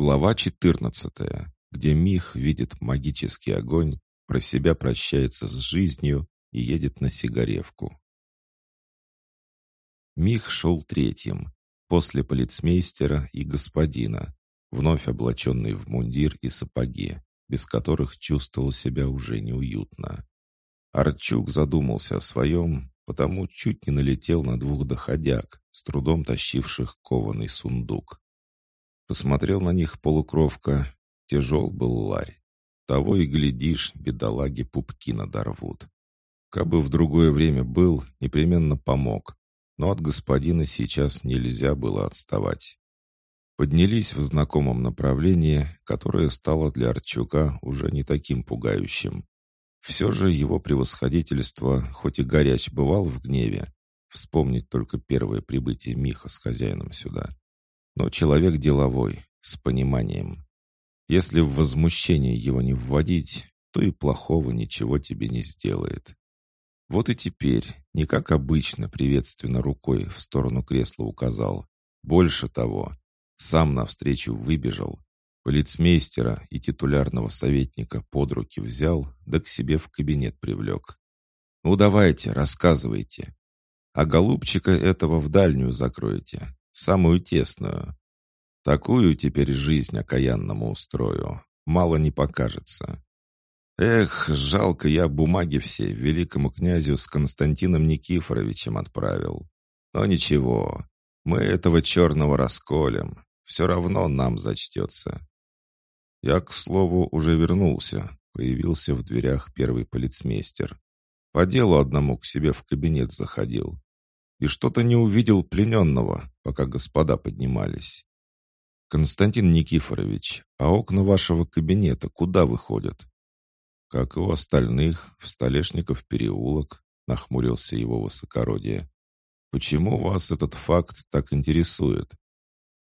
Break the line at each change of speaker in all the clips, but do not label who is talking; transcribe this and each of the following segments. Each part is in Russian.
Глава 14, где Мих видит магический огонь, про себя прощается с жизнью и едет на Сигаревку. Мих шел третьим, после полицмейстера и господина, вновь облаченный в мундир и сапоги, без которых чувствовал себя уже неуютно. Арчук задумался о своем, потому чуть не налетел на двух доходяг, с трудом тащивших кованый сундук. Посмотрел на них полукровка. Тяжел был ларь. Того и глядишь, бедолаги пупки надорвут. Кабы в другое время был, непременно помог. Но от господина сейчас нельзя было отставать. Поднялись в знакомом направлении, которое стало для Арчука уже не таким пугающим. Все же его превосходительство, хоть и горяч бывал в гневе, вспомнить только первое прибытие Миха с хозяином сюда, но человек деловой, с пониманием. Если в возмущение его не вводить, то и плохого ничего тебе не сделает. Вот и теперь, не как обычно, приветственно рукой в сторону кресла указал. Больше того, сам навстречу выбежал, полицмейстера и титулярного советника под руки взял, да к себе в кабинет привлек. «Ну давайте, рассказывайте. А голубчика этого в дальнюю закроете, самую тесную. Такую теперь жизнь окаянному устрою, мало не покажется. Эх, жалко я бумаги все великому князю с Константином Никифоровичем отправил. Но ничего, мы этого черного расколем, все равно нам зачтется. Я, к слову, уже вернулся, появился в дверях первый полицмейстер. По делу одному к себе в кабинет заходил и что-то не увидел плененного, пока господа поднимались. «Константин Никифорович, а окна вашего кабинета куда выходят?» «Как и у остальных, в Столешников переулок», — нахмурился его высокородие. «Почему вас этот факт так интересует?»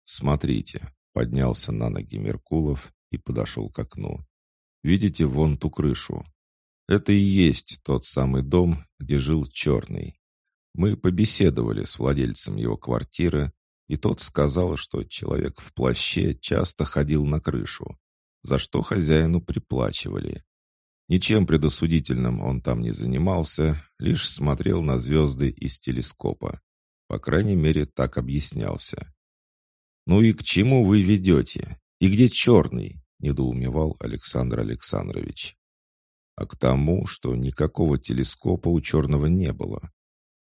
«Смотрите», — поднялся на ноги Меркулов и подошел к окну. «Видите вон ту крышу? Это и есть тот самый дом, где жил Черный. Мы побеседовали с владельцем его квартиры, и тот сказал, что человек в плаще часто ходил на крышу, за что хозяину приплачивали. Ничем предосудительным он там не занимался, лишь смотрел на звезды из телескопа. По крайней мере, так объяснялся. «Ну и к чему вы ведете? И где черный?» — недоумевал Александр Александрович. «А к тому, что никакого телескопа у черного не было.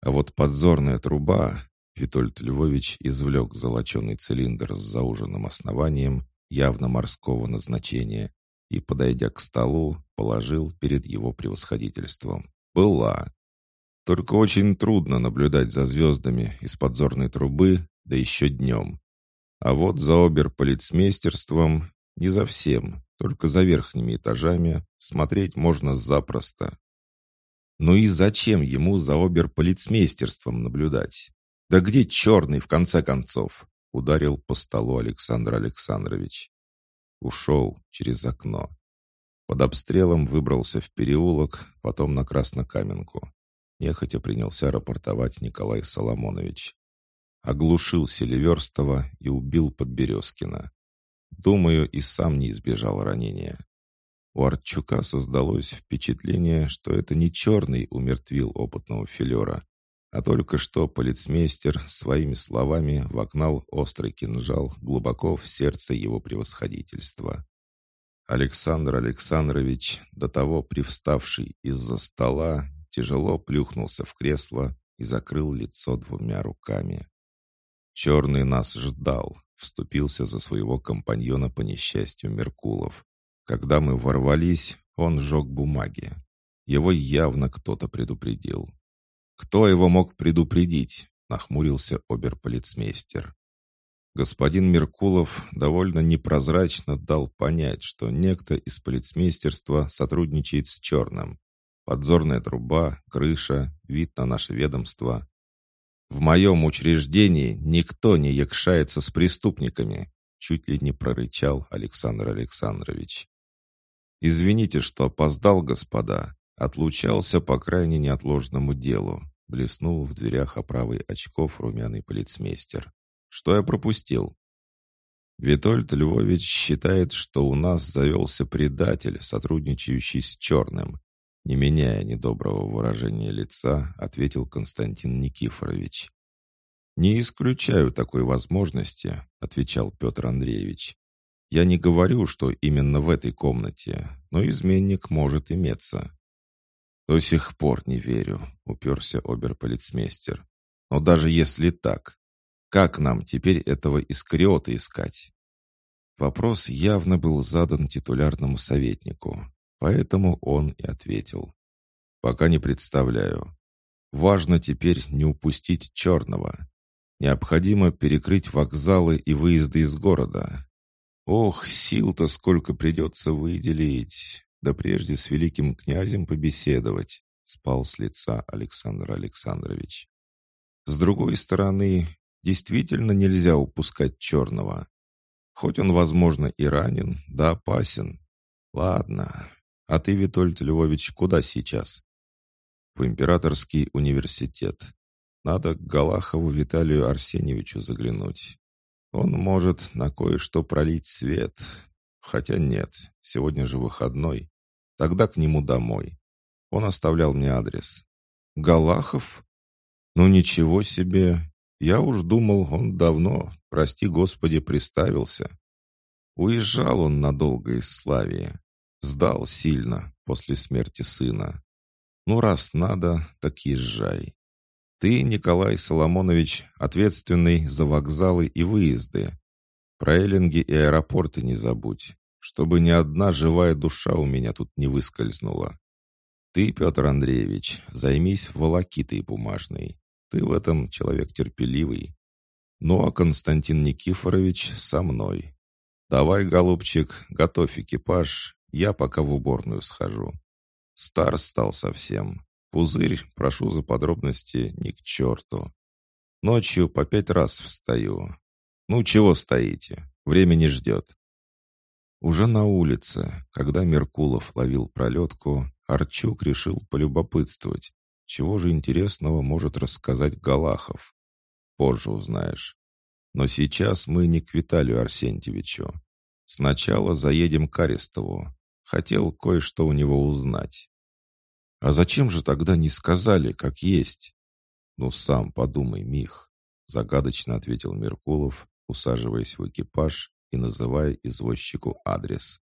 А вот подзорная труба, Витольд Львович извлек золоченый цилиндр с зауженным основанием, явно морского назначения, и, подойдя к столу, положил перед его превосходительством. Была. Только очень трудно наблюдать за звездами из подзорной трубы, да еще днем. А вот за оберполицмейстерством не за всем, только за верхними этажами смотреть можно запросто. Ну и зачем ему за оберполицмейстерством наблюдать? Да где черный, в конце концов? Ударил по столу Александр Александрович. Ушел через окно. Под обстрелом выбрался в переулок, потом на Краснокаменку. Нехотя принялся рапортовать Николай Соломонович. Оглушил Селиверстова и убил Подберезкина. Думаю, и сам не избежал ранения. У Арчука создалось впечатление, что это не черный умертвил опытного филера, а только что полицмейстер своими словами вогнал острый кинжал глубоко в сердце его превосходительства. Александр Александрович, до того привставший из-за стола, тяжело плюхнулся в кресло и закрыл лицо двумя руками. «Черный нас ждал», — вступился за своего компаньона по несчастью Меркулов. Когда мы ворвались, он сжег бумаги. Его явно кто-то предупредил. «Кто его мог предупредить?» — нахмурился оберполицмейстер. Господин Меркулов довольно непрозрачно дал понять, что некто из полицмейстерства сотрудничает с черным. Подзорная труба, крыша, вид на наше ведомство. «В моем учреждении никто не якшается с преступниками», чуть ли не прорычал Александр Александрович. «Извините, что опоздал, господа. Отлучался по крайне неотложному делу», — блеснул в дверях оправой очков румяный полицмейстер. «Что я пропустил?» Витольд Львович считает, что у нас завелся предатель, сотрудничающий с Черным. Не меняя недоброго выражения лица, ответил Константин Никифорович. «Не исключаю такой возможности», — отвечал Петр Андреевич. «Я не говорю, что именно в этой комнате, но изменник может иметься». «До сих пор не верю», — уперся оберполицмейстер. «Но даже если так, как нам теперь этого искриота искать?» Вопрос явно был задан титулярному советнику, поэтому он и ответил. «Пока не представляю. Важно теперь не упустить черного. Необходимо перекрыть вокзалы и выезды из города. Ох, сил-то сколько придется выделить. Да прежде с великим князем побеседовать, спал с лица Александр Александрович. С другой стороны, действительно нельзя упускать черного. Хоть он, возможно, и ранен, да опасен. Ладно. А ты, Витольд Львович, куда сейчас? В Императорский университет. Надо к Галахову Виталию Арсеньевичу заглянуть. Он может на кое-что пролить свет. Хотя нет, сегодня же выходной. Тогда к нему домой. Он оставлял мне адрес. Галахов? Ну ничего себе. Я уж думал, он давно, прости господи, приставился. Уезжал он надолго из Славии. Сдал сильно после смерти сына. Ну, раз надо, так езжай. Ты, Николай Соломонович, ответственный за вокзалы и выезды. Про Эллинги и аэропорты не забудь, чтобы ни одна живая душа у меня тут не выскользнула. Ты, Петр Андреевич, займись волокитой бумажной. Ты в этом человек терпеливый. Ну, а Константин Никифорович со мной. Давай, голубчик, готовь экипаж, я пока в уборную схожу. Стар стал совсем. Пузырь, прошу за подробности, ни к черту. Ночью по пять раз встаю. Ну, чего стоите? Время не ждет. Уже на улице, когда Меркулов ловил пролетку, Арчук решил полюбопытствовать, чего же интересного может рассказать Галахов. Позже узнаешь. Но сейчас мы не к Виталию Арсентьевичу. Сначала заедем к Арестову. Хотел кое-что у него узнать. «А зачем же тогда не сказали, как есть?» «Ну, сам подумай, Мих», — загадочно ответил Меркулов, усаживаясь в экипаж и называя извозчику адрес.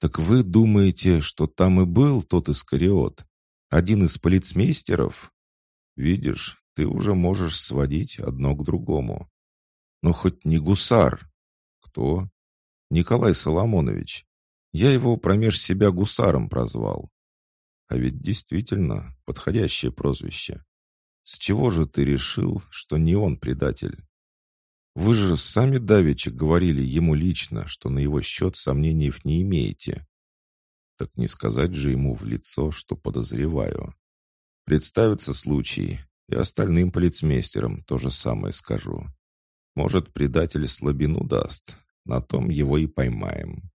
«Так вы думаете, что там и был тот Искариот? Один из полицмейстеров? Видишь, ты уже можешь сводить одно к другому. Но хоть не гусар. Кто? Николай Соломонович. Я его промеж себя гусаром прозвал. А ведь действительно подходящее прозвище. С чего же ты решил, что не он предатель? Вы же сами давеча говорили ему лично, что на его счет сомнений не имеете. Так не сказать же ему в лицо, что подозреваю. Представится случай, и остальным полицмейстерам то же самое скажу. Может, предатель слабину даст, на том его и поймаем.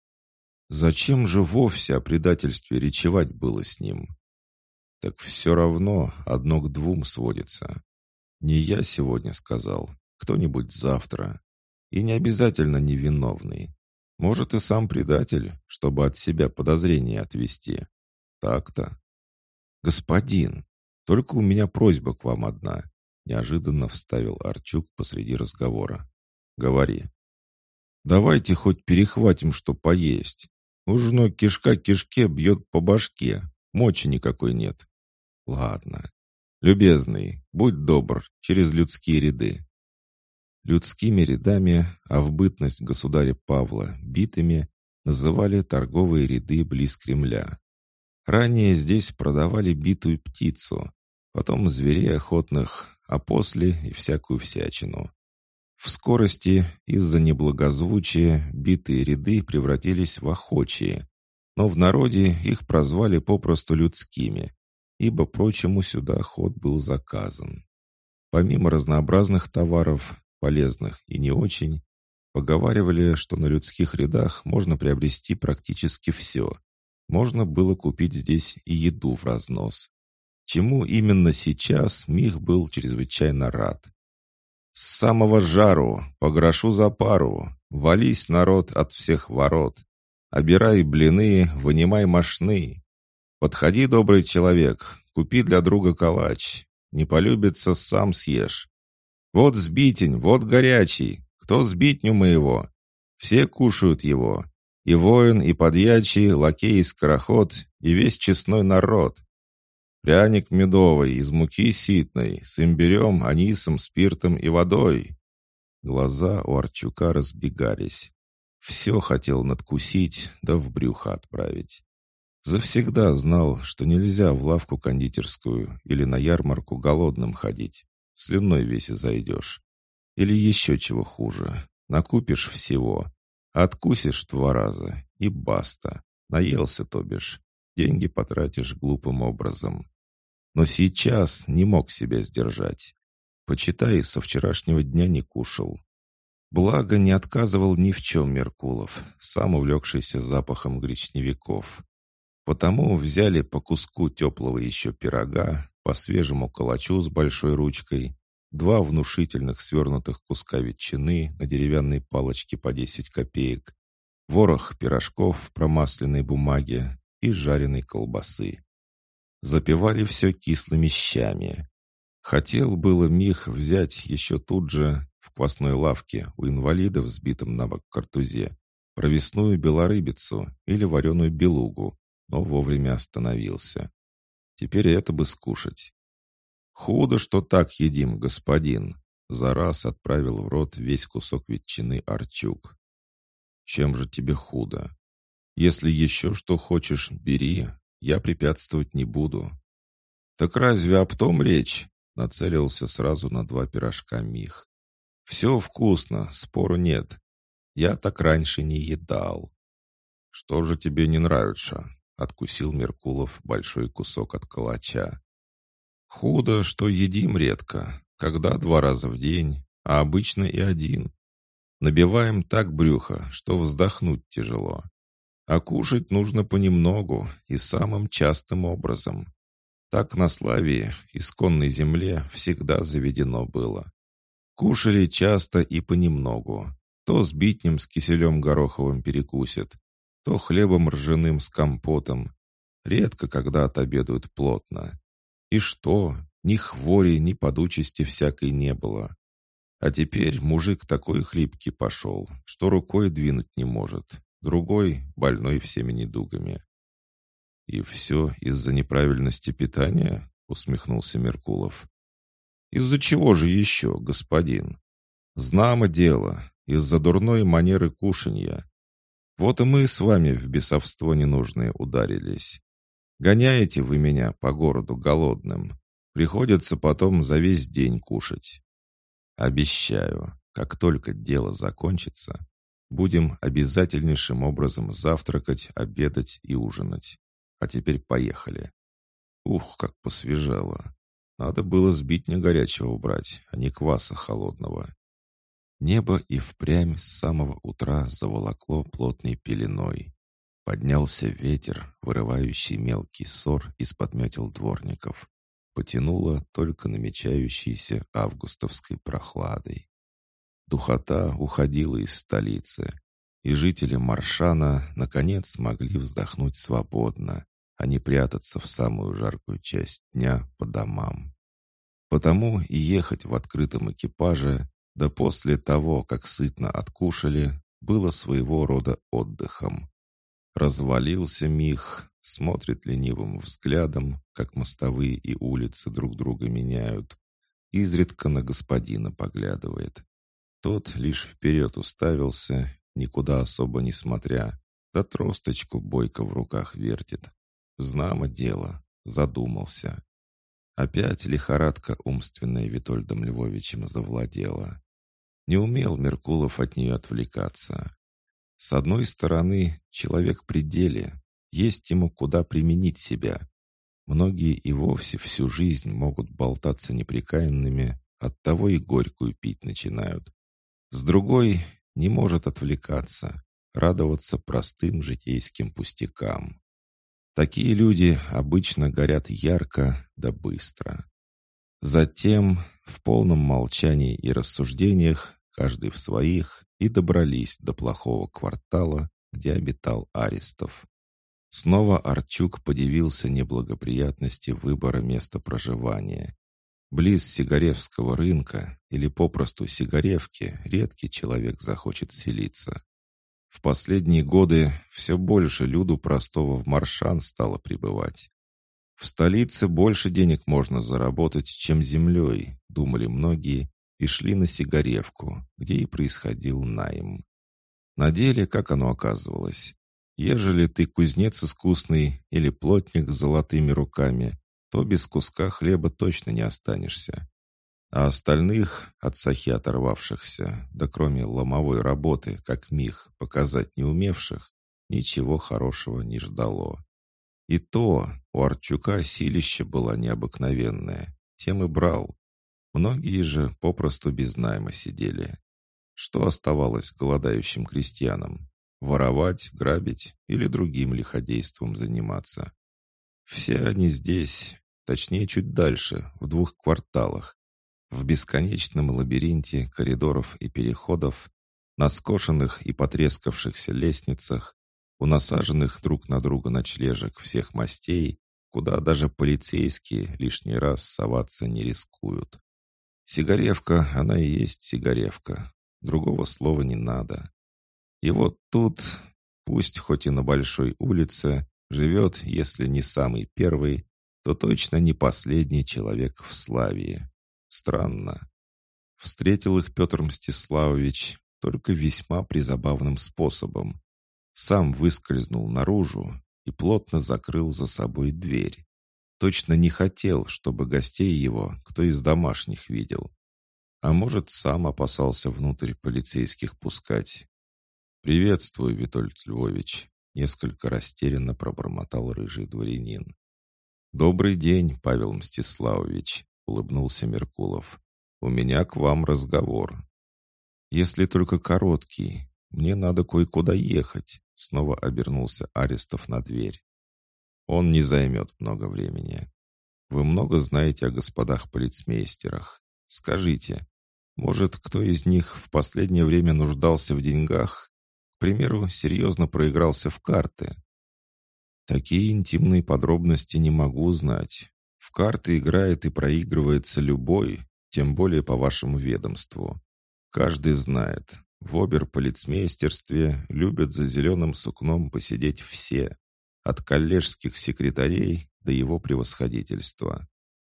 Зачем же вовсе о предательстве речевать было с ним? Так все равно одно к двум сводится. Не я сегодня сказал, кто-нибудь завтра. И не обязательно невиновный. Может, и сам предатель, чтобы от себя подозрения отвести. Так-то. Господин, только у меня просьба к вам одна. Неожиданно вставил Арчук посреди разговора. Говори. Давайте хоть перехватим, что поесть. Ужно кишка кишке бьет по башке. Мочи никакой нет. Ладно. Любезный, будь добр, через людские ряды. Людскими рядами, а в бытность государя Павла битыми, называли торговые ряды близ Кремля. Ранее здесь продавали битую птицу, потом зверей охотных, а после и всякую всячину. В скорости из-за неблагозвучия битые ряды превратились в охочие, но в народе их прозвали попросту людскими, ибо прочему сюда ход был заказан. Помимо разнообразных товаров, полезных и не очень, поговаривали, что на людских рядах можно приобрести практически все. Можно было купить здесь и еду в разнос. Чему именно сейчас Мих был чрезвычайно рад. С самого жару, по грошу за пару, Вались, народ, от всех ворот. Обирай блины, вынимай мошны. Подходи, добрый человек, купи для друга калач. Не полюбится, сам съешь. Вот сбитень, вот горячий. Кто сбитню моего? Все кушают его. И воин, и подьячий, лакей и скороход, и весь честной народ. Пряник медовый, из муки ситной, с имбирем, анисом, спиртом и водой. Глаза у Арчука разбегались. Все хотел надкусить, да в брюхо отправить. Завсегда знал, что нельзя в лавку кондитерскую или на ярмарку голодным ходить. Слюной весь и зайдешь. Или еще чего хуже. Накупишь всего. Откусишь два раза и баста. Наелся, то бишь. Деньги потратишь глупым образом. Но сейчас не мог себя сдержать. Почитай, со вчерашнего дня не кушал. Благо не отказывал ни в чем Меркулов, сам увлекшийся запахом гречневиков. Потому взяли по куску теплого еще пирога, по свежему калачу с большой ручкой, два внушительных свернутых куска ветчины на деревянной палочке по 10 копеек, ворох пирожков в промасленной бумаге и жареной колбасы. Запивали все кислыми щами. Хотел было Мих взять еще тут же, в квасной лавке у инвалида в сбитом на бок картузе, провесную белорыбицу или вареную белугу, но вовремя остановился. Теперь это бы скушать. «Худо, что так едим, господин!» За раз отправил в рот весь кусок ветчины Арчук. «Чем же тебе худо? Если еще что хочешь, бери, я препятствовать не буду». «Так разве об том речь?» Нацелился сразу на два пирожка Мих. «Все вкусно, спору нет. Я так раньше не едал». «Что же тебе не нравится?» Откусил Меркулов большой кусок от калача. «Худо, что едим редко, когда два раза в день, а обычно и один. Набиваем так брюхо, что вздохнуть тяжело. А кушать нужно понемногу и самым частым образом. Так на Славии, исконной земле, всегда заведено было. Кушали часто и понемногу. То с битнем с киселем гороховым перекусят, то хлебом ржаным с компотом. Редко когда отобедают плотно. И что? Ни хвори, ни подучести всякой не было. А теперь мужик такой хлипкий пошел, что рукой двинуть не может. Другой — больной всеми недугами. «И все из-за неправильности питания?» — усмехнулся Меркулов. «Из-за чего же еще, господин? Знамо дело, из-за дурной манеры кушанья. Вот и мы с вами в бесовство ненужное ударились. Гоняете вы меня по городу голодным. Приходится потом за весь день кушать. Обещаю, как только дело закончится, будем обязательнейшим образом завтракать, обедать и ужинать. А теперь поехали. Ух, как посвежело. Надо было сбить не горячего убрать, а не кваса холодного. Небо и впрямь с самого утра заволокло плотной пеленой. Поднялся ветер, вырывающий мелкий ссор из-под метел дворников. Потянуло только намечающейся августовской прохладой. Духота уходила из столицы, и жители Маршана наконец смогли вздохнуть свободно, а не прятаться в самую жаркую часть дня по домам. Потому и ехать в открытом экипаже да после того, как сытно откушали, было своего рода отдыхом. Развалился Мих, смотрит ленивым взглядом, как мостовые и улицы друг друга меняют, изредка на господина поглядывает. Тот лишь вперед уставился, никуда особо не смотря, да тросточку бойко в руках вертит. Знамо дело, задумался. Опять лихорадка умственная Витольдом Львовичем завладела. Не умел Меркулов от нее отвлекаться. С одной стороны, человек при деле, есть ему куда применить себя. Многие и вовсе всю жизнь могут болтаться неприкаянными, оттого и горькую пить начинают. С другой, не может отвлекаться, радоваться простым житейским пустякам. Такие люди обычно горят ярко да быстро. Затем, в полном молчании и рассуждениях, каждый в своих, и добрались до плохого квартала, где обитал Аристов. Снова Арчук подивился неблагоприятности выбора места проживания. Близ Сигаревского рынка или попросту Сигаревки редкий человек захочет селиться. В последние годы все больше люду простого в Маршан стало прибывать. В столице больше денег можно заработать, чем землей, думали многие, и шли на Сигаревку, где и происходил найм. На деле, как оно оказывалось, ежели ты кузнец искусный или плотник с золотыми руками, то без куска хлеба точно не останешься. А остальных, от сахи оторвавшихся, да кроме ломовой работы, как мих, показать не умевших, ничего хорошего не ждало. И то у Арчука силище было необыкновенное, тем и брал. Многие же попросту без найма сидели. Что оставалось голодающим крестьянам? Воровать, грабить или другим лиходейством заниматься? Все они здесь, точнее чуть дальше, в двух кварталах, в бесконечном лабиринте коридоров и переходов, на скошенных и потрескавшихся лестницах, у насаженных друг на друга ночлежек всех мастей, куда даже полицейские лишний раз соваться не рискуют. Сигаревка, она и есть сигаревка. Другого слова не надо. И вот тут, пусть хоть и на большой улице, живет, если не самый первый, то точно не последний человек в Славии. Странно. Встретил их Петр Мстиславович только весьма призабавным способом. Сам выскользнул наружу и плотно закрыл за собой дверь. Точно не хотел, чтобы гостей его кто из домашних видел. А может, сам опасался внутрь полицейских пускать. «Приветствую, Витольд Львович», — несколько растерянно пробормотал рыжий дворянин. «Добрый день, Павел Мстиславович», улыбнулся Меркулов. «У меня к вам разговор. Если только короткий, мне надо кое-куда ехать», снова обернулся Арестов на дверь. «Он не займет много времени. Вы много знаете о господах полицмейстерах. Скажите, может, кто из них в последнее время нуждался в деньгах? К примеру, серьезно проигрался в карты?» «Такие интимные подробности не могу знать. В карты играет и проигрывается любой, тем более по вашему ведомству. Каждый знает, в оберполицмейстерстве любят за зеленым сукном посидеть все, от коллежских секретарей до его превосходительства.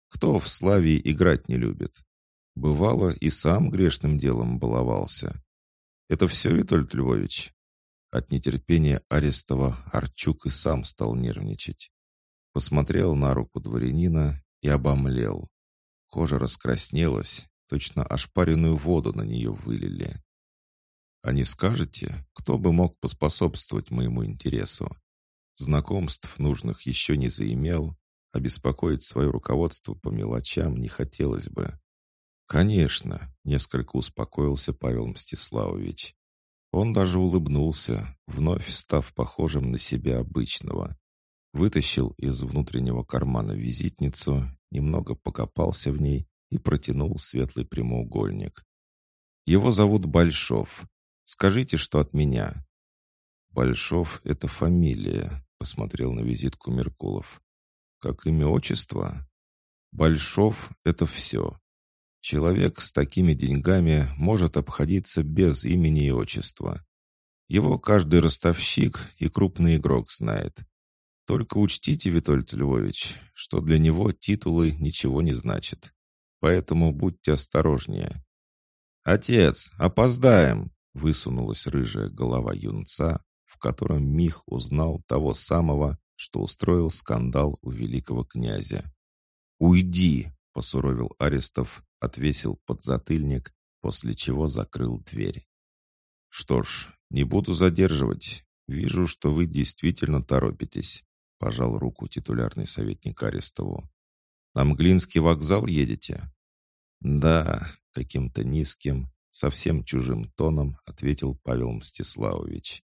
Кто в славе играть не любит? Бывало, и сам грешным делом баловался. Это все, Витольд Львович? От нетерпения Арестова Арчук и сам стал нервничать. Посмотрел на руку дворянина и обомлел. Кожа раскраснелась, точно ошпаренную воду на нее вылили. «А не скажете, кто бы мог поспособствовать моему интересу? Знакомств нужных еще не заимел, а беспокоить свое руководство по мелочам не хотелось бы». «Конечно», — несколько успокоился Павел Мстиславович. Он даже улыбнулся, вновь став похожим на себя обычного. Вытащил из внутреннего кармана визитницу, немного покопался в ней и протянул светлый прямоугольник. «Его зовут Большов. Скажите, что от меня». «Большов — это фамилия», — посмотрел на визитку Меркулов. «Как имя отчество?» «Большов — это все. Человек с такими деньгами может обходиться без имени и отчества. Его каждый ростовщик и крупный игрок знает. Только учтите, Витольд Львович, что для него титулы ничего не значат. Поэтому будьте осторожнее. «Отец, опоздаем!» — высунулась рыжая голова юнца, в котором Мих узнал того самого, что устроил скандал у великого князя. «Уйди!» — посуровил Арестов, отвесил подзатыльник, после чего закрыл дверь. «Что ж, не буду задерживать. Вижу, что вы действительно торопитесь пожал руку титулярный советник Арестову. «На Мглинский вокзал едете?» «Да», — каким-то низким, совсем чужим тоном ответил Павел Мстиславович.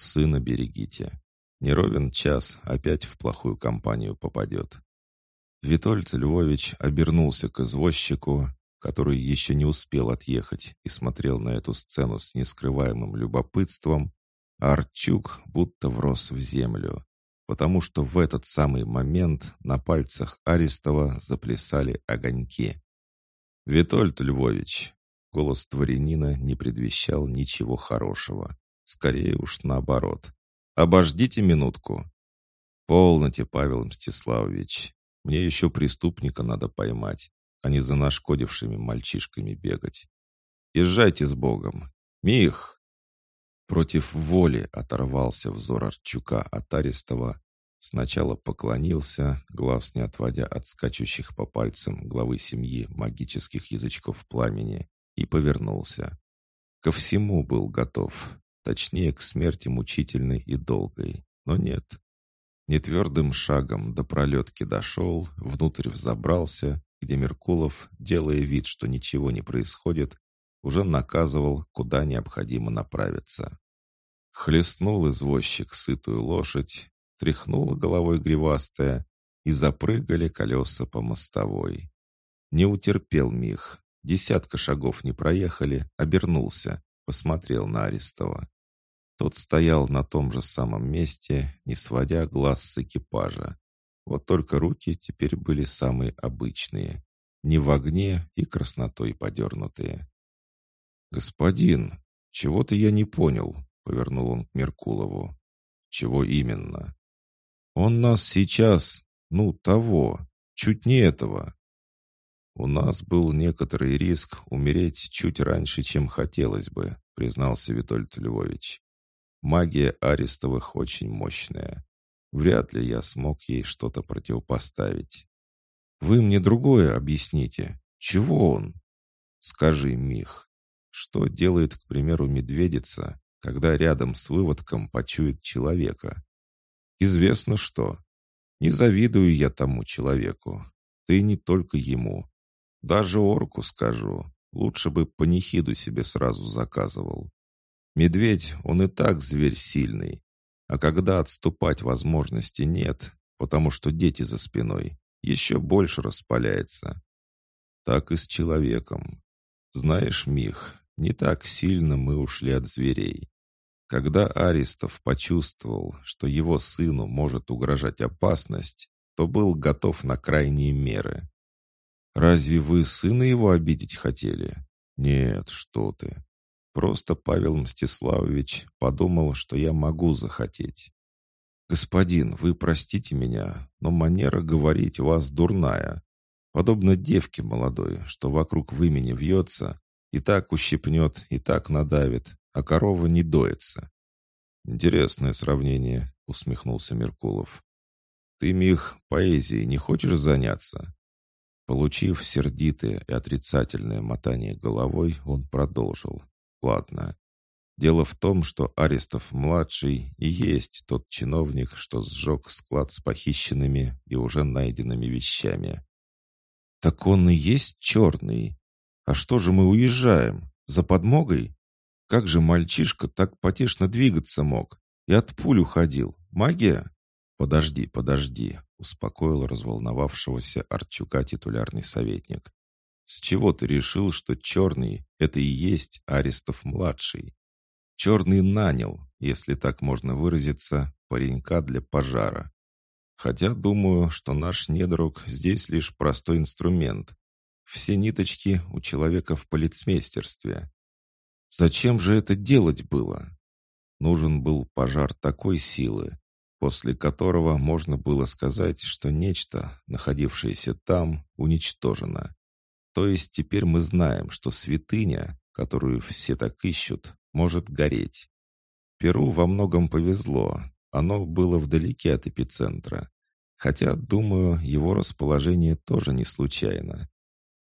«Сына берегите. Не ровен час, опять в плохую компанию попадет». Витольд Львович обернулся к извозчику, который еще не успел отъехать и смотрел на эту сцену с нескрываемым любопытством, Арчук будто врос в землю, потому что в этот самый момент на пальцах Арестова заплясали огоньки. «Витольд Львович!» Голос дворянина не предвещал ничего хорошего. Скорее уж наоборот. «Обождите минутку!» «Полноте, Павел Мстиславович. Мне еще преступника надо поймать, а не за нашкодившими мальчишками бегать. Езжайте с Богом. Мих!» Против воли оторвался взор Арчука от Арестова. Сначала поклонился, глаз не отводя от скачущих по пальцам главы семьи магических язычков пламени, и повернулся. Ко всему был готов, точнее, к смерти мучительной и долгой. Но нет, Нетвердым шагом до пролетки дошел, внутрь взобрался, где Меркулов, делая вид, что ничего не происходит, уже наказывал, куда необходимо направиться. Хлестнул извозчик сытую лошадь, тряхнула головой гривастая, и запрыгали колеса по мостовой. Не утерпел Мих, десятка шагов не проехали, обернулся, посмотрел на Арестова. Тот стоял на том же самом месте, не сводя глаз с экипажа. Вот только руки теперь были самые обычные, не в огне и краснотой подернутые. «Господин, чего-то я не понял», — повернул он к Меркулову. «Чего именно?» «Он нас сейчас, ну, того, чуть не этого». «У нас был некоторый риск умереть чуть раньше, чем хотелось бы», — признался Витольд Львович. Магия Арестовых очень мощная. Вряд ли я смог ей что-то противопоставить. Вы мне другое объясните. Чего он? Скажи, Мих, что делает, к примеру, медведица, когда рядом с выводком почует человека? Известно что. Не завидую я тому человеку. Ты не только ему. Даже орку скажу. Лучше бы панихиду себе сразу заказывал. Медведь, он и так зверь сильный. А когда отступать возможности нет, потому что дети за спиной, еще больше распаляется. Так и с человеком. Знаешь, Мих, не так сильно мы ушли от зверей. Когда Аристов почувствовал, что его сыну может угрожать опасность, то был готов на крайние меры. «Разве вы сына его обидеть хотели?» «Нет, что ты. Просто Павел Мстиславович подумал, что я могу захотеть. «Господин, вы простите меня, но манера говорить у вас дурная. Подобно девке молодой, что вокруг вымени вьется, и так ущипнет, и так надавит, а корова не доится». «Интересное сравнение», — усмехнулся Меркулов. «Ты, Мих, поэзией не хочешь заняться?» Получив сердитое и отрицательное мотание головой, он продолжил. Ладно. Дело в том, что Арестов-младший и есть тот чиновник, что сжег склад с похищенными и уже найденными вещами. «Так он и есть черный. А что же мы уезжаем? За подмогой? Как же мальчишка так потешно двигаться мог? И от пуль уходил. Магия?» «Подожди, подожди», — успокоил разволновавшегося Арчука титулярный советник. С чего ты решил, что черный — это и есть Арестов-младший? Черный нанял, если так можно выразиться, паренька для пожара. Хотя думаю, что наш недруг здесь лишь простой инструмент. Все ниточки у человека в полицмейстерстве. Зачем же это делать было? Нужен был пожар такой силы, после которого можно было сказать, что нечто, находившееся там, уничтожено. То есть теперь мы знаем, что святыня, которую все так ищут, может гореть. Перу во многом повезло. Оно было вдалеке от эпицентра. Хотя, думаю, его расположение тоже не случайно.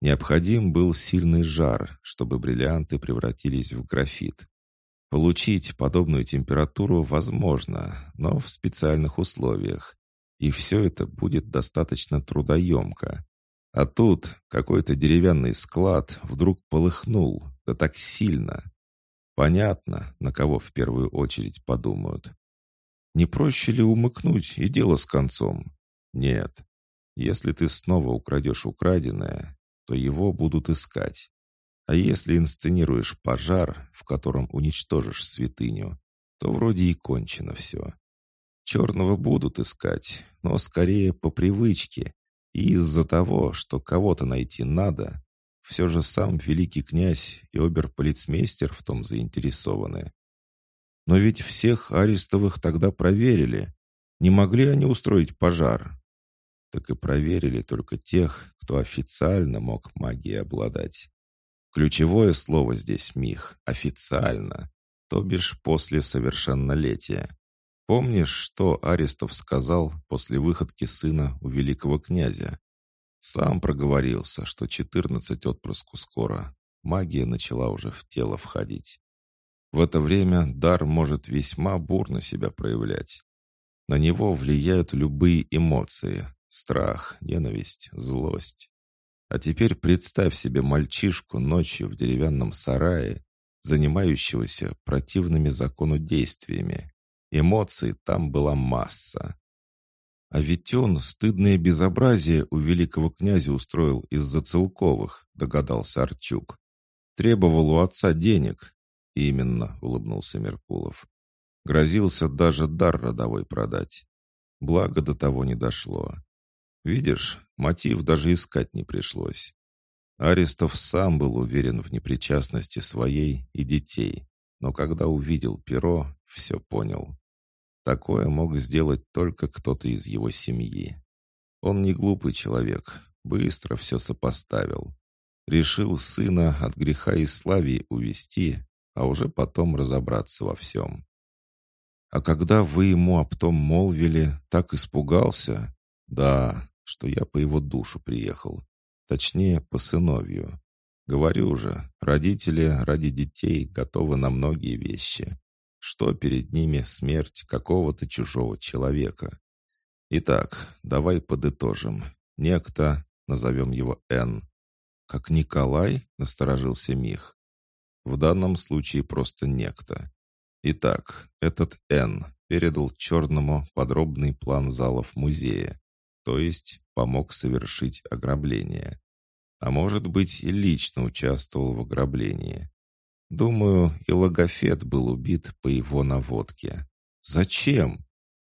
Необходим был сильный жар, чтобы бриллианты превратились в графит. Получить подобную температуру возможно, но в специальных условиях. И все это будет достаточно трудоемко. А тут какой-то деревянный склад вдруг полыхнул, да так сильно. Понятно, на кого в первую очередь подумают. Не проще ли умыкнуть и дело с концом? Нет. Если ты снова украдешь украденное, то его будут искать. А если инсценируешь пожар, в котором уничтожишь святыню, то вроде и кончено все. Черного будут искать, но скорее по привычке и из-за того, что кого-то найти надо, все же сам великий князь и оберполицмейстер в том заинтересованы. Но ведь всех арестовых тогда проверили. Не могли они устроить пожар? Так и проверили только тех, кто официально мог магией обладать. Ключевое слово здесь, Мих, официально, то бишь после совершеннолетия. Помнишь, что Арестов сказал после выходки сына у великого князя? Сам проговорился, что четырнадцать отпрыску скоро. Магия начала уже в тело входить. В это время дар может весьма бурно себя проявлять. На него влияют любые эмоции – страх, ненависть, злость. А теперь представь себе мальчишку ночью в деревянном сарае, занимающегося противными закону действиями. Эмоций там была масса. А ведь он стыдное безобразие у великого князя устроил из-за Целковых, догадался Арчук. Требовал у отца денег. Именно, улыбнулся Меркулов. Грозился даже дар родовой продать. Благо до того не дошло. Видишь, мотив даже искать не пришлось. Арестов сам был уверен в непричастности своей и детей, но когда увидел перо, все понял. Такое мог сделать только кто-то из его семьи. Он не глупый человек, быстро все сопоставил. Решил сына от греха и славии увести, а уже потом разобраться во всем. А когда вы ему об том молвили, так испугался? Да, что я по его душу приехал. Точнее, по сыновью. Говорю же, родители ради детей готовы на многие вещи что перед ними смерть какого-то чужого человека. Итак, давай подытожим. Некто, назовем его Н. Как Николай, насторожился Мих. В данном случае просто некто. Итак, этот Н передал Черному подробный план залов музея, то есть помог совершить ограбление. А может быть и лично участвовал в ограблении. Думаю, и Логофет был убит по его наводке. Зачем?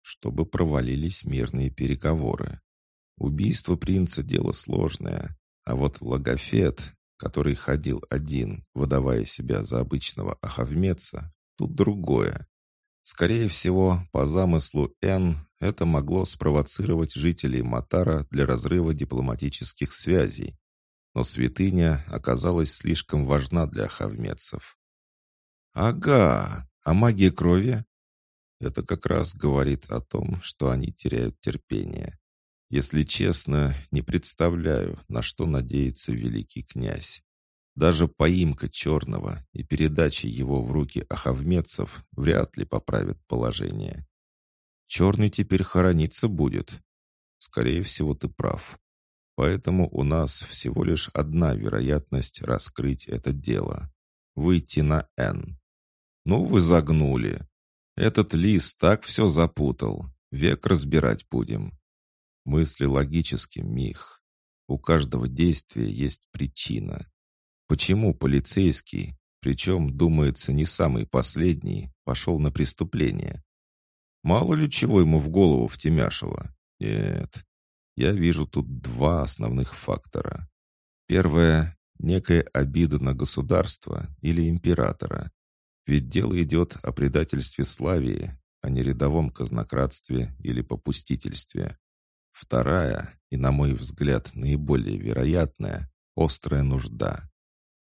Чтобы провалились мирные переговоры. Убийство принца – дело сложное, а вот Логофет, который ходил один, выдавая себя за обычного ахавмеца, тут другое. Скорее всего, по замыслу Н, это могло спровоцировать жителей Матара для разрыва дипломатических связей, но святыня оказалась слишком важна для хавмецев. «Ага, а магия крови?» Это как раз говорит о том, что они теряют терпение. Если честно, не представляю, на что надеется великий князь. Даже поимка черного и передача его в руки ахавмецев вряд ли поправит положение. Черный теперь хорониться будет. Скорее всего, ты прав. Поэтому у нас всего лишь одна вероятность раскрыть это дело. Выйти на «Н». Ну, вы загнули. Этот лис так все запутал. Век разбирать будем. Мысли логически, Мих. У каждого действия есть причина. Почему полицейский, причем, думается, не самый последний, пошел на преступление? Мало ли чего ему в голову втемяшило. Нет, я вижу тут два основных фактора. Первое – некая обида на государство или императора. Ведь дело идет о предательстве Славии, а не рядовом казнократстве или попустительстве. Вторая, и, на мой взгляд, наиболее вероятная – острая нужда.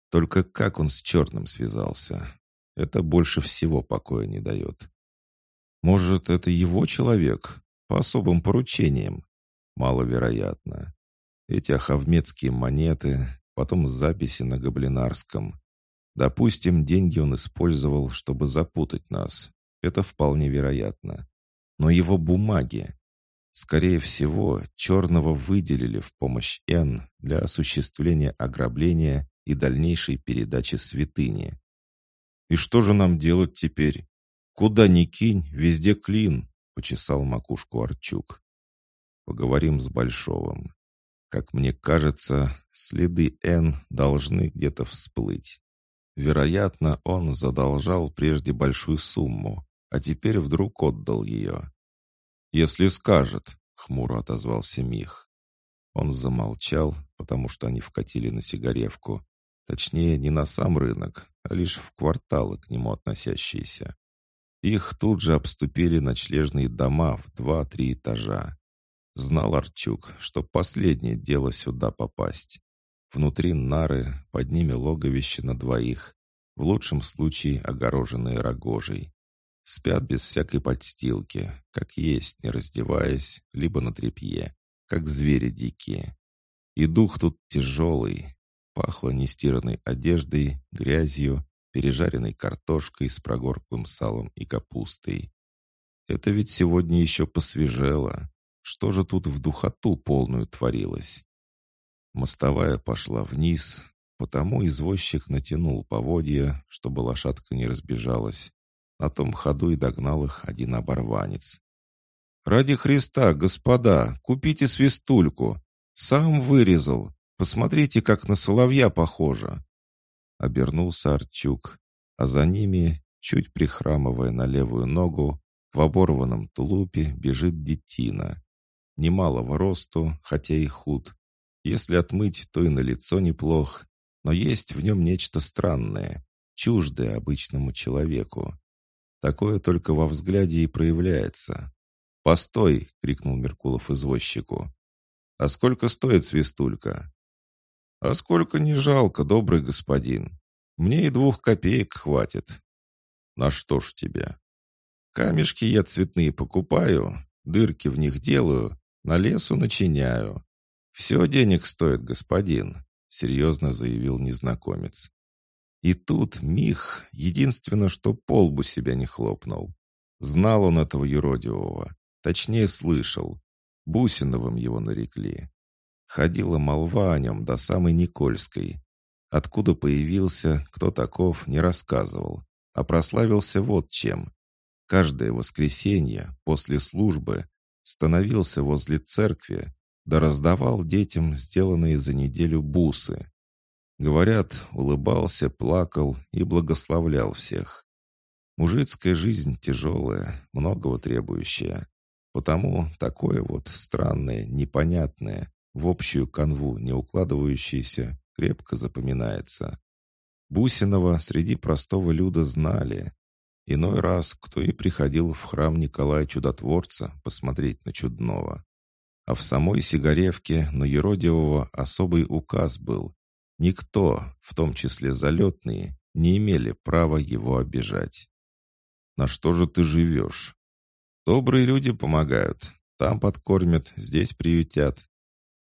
Только как он с черным связался? Это больше всего покоя не дает. Может, это его человек? По особым поручениям? Маловероятно. Эти ахавмедские монеты, потом записи на Гоблинарском. Допустим, деньги он использовал, чтобы запутать нас. Это вполне вероятно. Но его бумаги... Скорее всего, черного выделили в помощь Н для осуществления ограбления и дальнейшей передачи святыни. «И что же нам делать теперь? Куда ни кинь, везде клин», — почесал макушку Арчук. Поговорим с Большовым. Как мне кажется, следы Н должны где-то всплыть. Вероятно, он задолжал прежде большую сумму, а теперь вдруг отдал ее. «Если скажет», — хмуро отозвался Мих. Он замолчал, потому что они вкатили на сигаревку. Точнее, не на сам рынок, а лишь в кварталы к нему относящиеся. Их тут же обступили ночлежные дома в два-три этажа. Знал Арчук, что последнее дело сюда попасть. Внутри нары, под ними логовище на двоих, в лучшем случае огороженные рогожей. Спят без всякой подстилки, как есть, не раздеваясь, либо на тряпье, как звери дикие. И дух тут тяжелый. Пахло нестиранной одеждой, грязью, пережаренной картошкой с прогорклым салом и капустой. Это ведь сегодня еще посвежело. Что же тут в духоту полную творилось? Мостовая пошла вниз, потому извозчик натянул поводья, чтобы лошадка не разбежалась, на том ходу и догнал их один оборванец. «Ради Христа, господа, купите свистульку! Сам вырезал! Посмотрите, как на соловья похоже!» Обернулся Арчук, а за ними, чуть прихрамывая на левую ногу, в оборванном тулупе бежит детина. Немалого росту, хотя и худ. Если отмыть, то и на лицо неплох, но есть в нем нечто странное, чуждое обычному человеку. Такое только во взгляде и проявляется. «Постой!» — крикнул Меркулов извозчику. «А сколько стоит свистулька?» «А сколько не жалко, добрый господин. Мне и двух копеек хватит». «На что ж тебе?» «Камешки я цветные покупаю, дырки в них делаю, на лесу начиняю. Все денег стоит, господин», — серьезно заявил незнакомец. И тут Мих, единственное, что полбу себя не хлопнул. Знал он этого юродивого, точнее слышал. Бусиновым его нарекли. Ходила молва о нем до самой Никольской. Откуда появился, кто таков, не рассказывал, а прославился вот чем. Каждое воскресенье после службы становился возле церкви, да раздавал детям сделанные за неделю бусы. Говорят, улыбался, плакал и благословлял всех. Мужицкая жизнь тяжелая, многого требующая. Потому такое вот странное, непонятное, в общую канву не укладывающееся, крепко запоминается. Бусинова среди простого люда знали. Иной раз кто и приходил в храм Николая Чудотворца посмотреть на чудного. А в самой Сигаревке на Еродивого особый указ был. Никто, в том числе залетные, не имели права его обижать. «На что же ты живешь?» «Добрые люди помогают. Там подкормят, здесь приютят.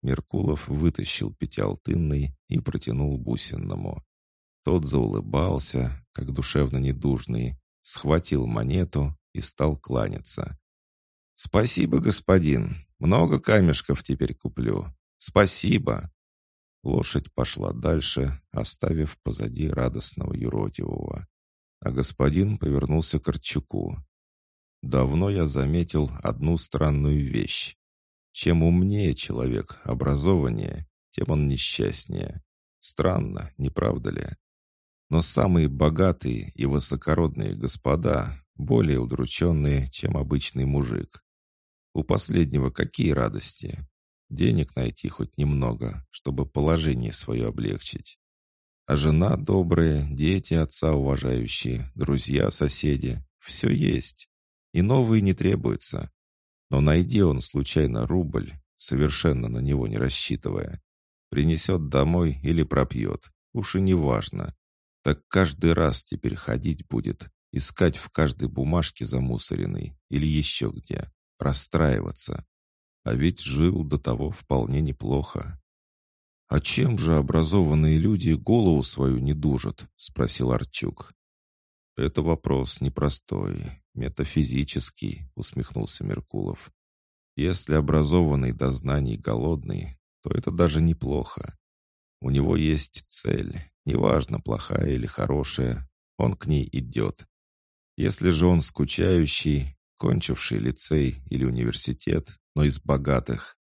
Меркулов вытащил пятиалтынный и протянул бусинному. Тот заулыбался, как душевно недужный, схватил монету и стал кланяться. «Спасибо, господин. Много камешков теперь куплю. Спасибо!» Лошадь пошла дальше, оставив позади радостного юродивого. А господин повернулся к Арчуку. «Давно я заметил одну странную вещь. Чем умнее человек, образованнее, тем он несчастнее. Странно, не правда ли? Но самые богатые и высокородные господа более удрученные, чем обычный мужик. У последнего какие радости? Денег найти хоть немного, чтобы положение свое облегчить. А жена добрая, дети отца уважающие, друзья, соседи — все есть. И новые не требуются. Но найди он случайно рубль, совершенно на него не рассчитывая. Принесет домой или пропьет, уж и не важно. Так каждый раз теперь ходить будет, искать в каждой бумажке замусоренной или еще где, расстраиваться. А ведь жил до того вполне неплохо. «А чем же образованные люди голову свою не дужат?» — спросил Арчук. «Это вопрос непростой, метафизический», — усмехнулся Меркулов. «Если образованный до знаний голодный, то это даже неплохо. У него есть цель, неважно, плохая или хорошая, он к ней идет. Если же он скучающий, кончивший лицей или университет, но из богатых,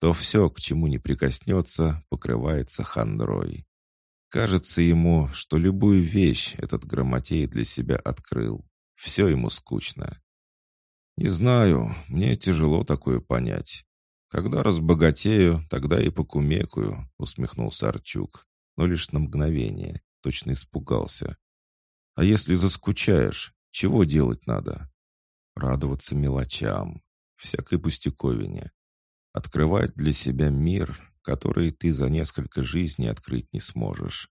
то все, к чему не прикоснется, покрывается хандрой. Кажется ему, что любую вещь этот грамотей для себя открыл. Все ему скучно. «Не знаю, мне тяжело такое понять. Когда разбогатею, тогда и покумекаю», — усмехнулся Арчук, но лишь на мгновение, точно испугался. «А если заскучаешь, чего делать надо?» «Радоваться мелочам, всякой пустяковине. Открывать для себя мир, который ты за несколько жизней открыть не сможешь.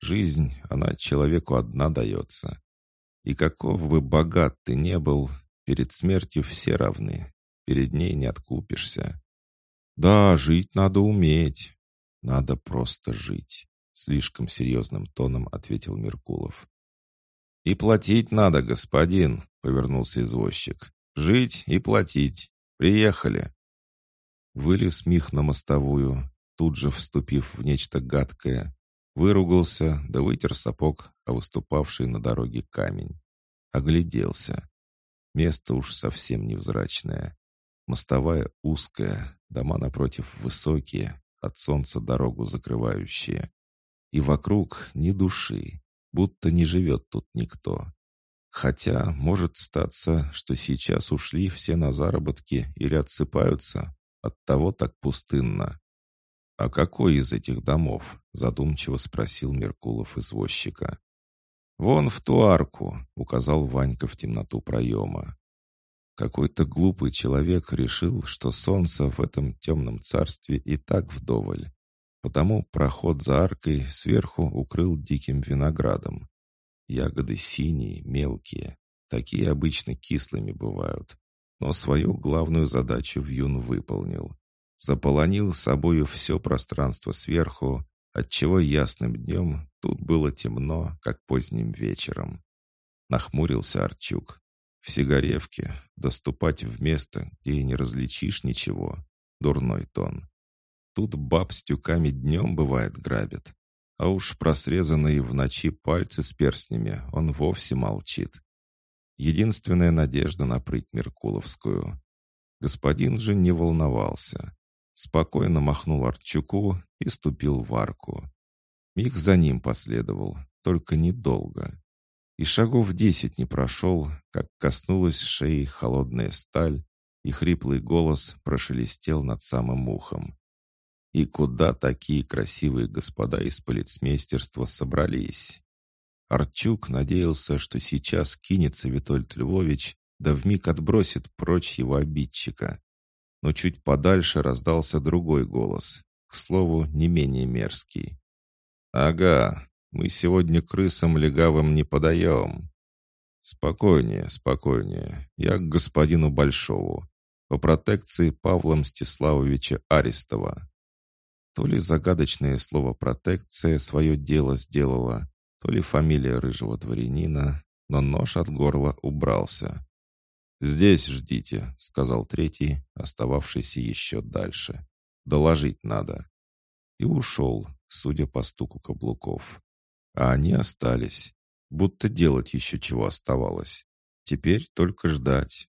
Жизнь, она человеку одна дается. И каков бы богат ты не был, перед смертью все равны. Перед ней не откупишься. Да, жить надо уметь. Надо просто жить. Слишком серьезным тоном ответил Меркулов. «И платить надо, господин», — повернулся извозчик. «Жить и платить. Приехали». Вылез Мих на мостовую, тут же вступив в нечто гадкое. Выругался, да вытер сапог, выступавший на дороге камень. Огляделся. Место уж совсем невзрачное. Мостовая узкая, дома напротив высокие, от солнца дорогу закрывающие. И вокруг ни души, будто не живет тут никто. Хотя, может статься, что сейчас ушли все на заработки или отсыпаются, Оттого так пустынно. «А какой из этих домов?» — задумчиво спросил Меркулов извозчика. «Вон в ту арку», — указал Ванька в темноту проема. Какой-то глупый человек решил, что солнце в этом темном царстве и так вдоволь. Потому проход за аркой сверху укрыл диким виноградом. Ягоды синие, мелкие. Такие обычно кислыми бывают но свою главную задачу Вьюн выполнил. Заполонил собою все пространство сверху, отчего ясным днем тут было темно, как поздним вечером. Нахмурился Арчук. В Сигаревке доступать в место, где и не различишь ничего. Дурной тон. Тут баб с тюками днем бывает грабят. А уж про срезанные в ночи пальцы с перстнями он вовсе молчит. Единственная надежда напрыть Меркуловскую. Господин же не волновался. Спокойно махнул Арчуку и ступил в арку. Миг за ним последовал, только недолго. И шагов десять не прошел, как коснулась шеи холодная сталь, и хриплый голос прошелестел над самым ухом. «И куда такие красивые господа из полицмейстерства собрались? Арчук надеялся, что сейчас кинется Витольд Львович, да вмиг отбросит прочь его обидчика. Но чуть подальше раздался другой голос, к слову, не менее мерзкий. «Ага, мы сегодня крысам легавым не подаем». «Спокойнее, спокойнее. Я к господину Большову. По протекции Павла Мстиславовича Арестова». То ли загадочное слово «протекция» свое дело сделало, то ли фамилия рыжего дворянина, но нож от горла убрался. «Здесь ждите», — сказал третий, остававшийся еще дальше. «Доложить надо». И ушел, судя по стуку каблуков. А они остались, будто делать еще чего оставалось. Теперь только ждать.